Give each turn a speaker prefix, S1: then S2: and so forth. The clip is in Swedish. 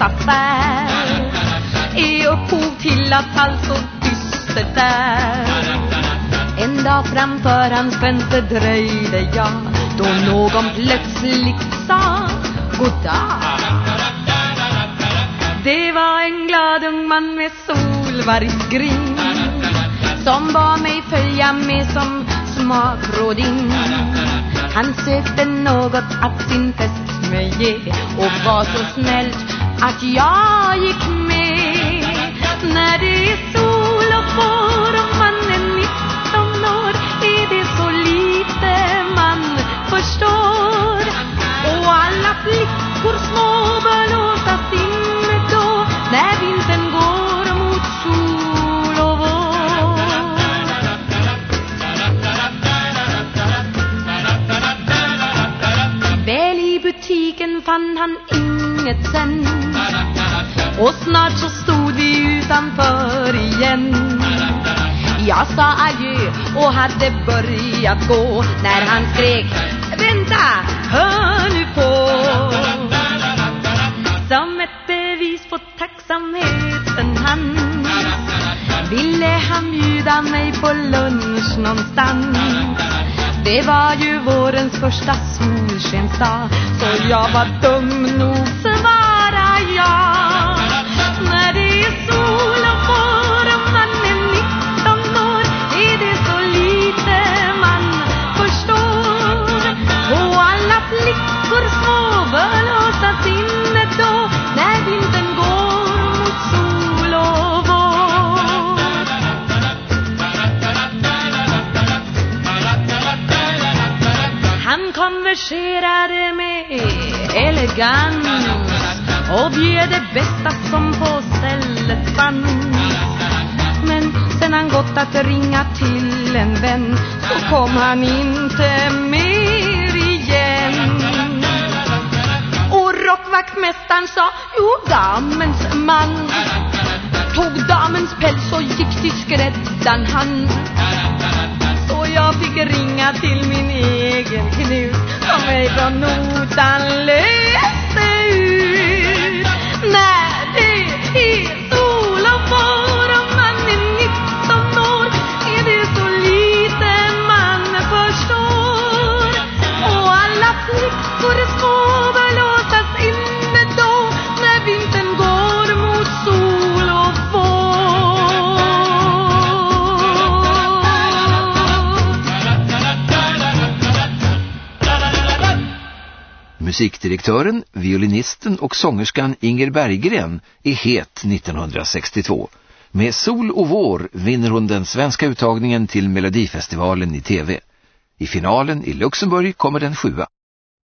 S1: affär. Är upphov till att allt så dystert är En dag framför hans fönster dröjde jag Då någon plötsligt sa Goddag. Det var en glad ung man med solvargsgrin Som bad mig följa med som smakrådin Han sökte något att sin fest mig ge Och var så snällt att jag gick med. När det är sol och vår och man är 19 år Är det så lite man förstår. Och alla flickor små bör låta inne då När vintern går mot sol och vår. Väl i butiken fann han ingen kretsen Och snart så stod vi utanför igen. Jag sa adjö och hade börjat gå När han skrek Vänta, hör nu på. Som ett bevis på tacksamheten hans Ville han bjuda mig på lunch någonstans det var ju vårens första solskensdag Så jag var dum nog svara ja. Marscherade med elegans och bjöd det bästa som på stället fanns. Men sen han gått att ringa till en vän så kom han inte mer igen. Och rockvaktmästaren sa, jo damens man tog damens päls och gick till skräddan han så jag fick ringa till min egen Knut som mig från
S2: Musikdirektören, violinisten och sångerskan Inger Berggren är het 1962. Med Sol och vår vinner hon den svenska uttagningen till Melodifestivalen i tv. I finalen i Luxemburg kommer den sjua.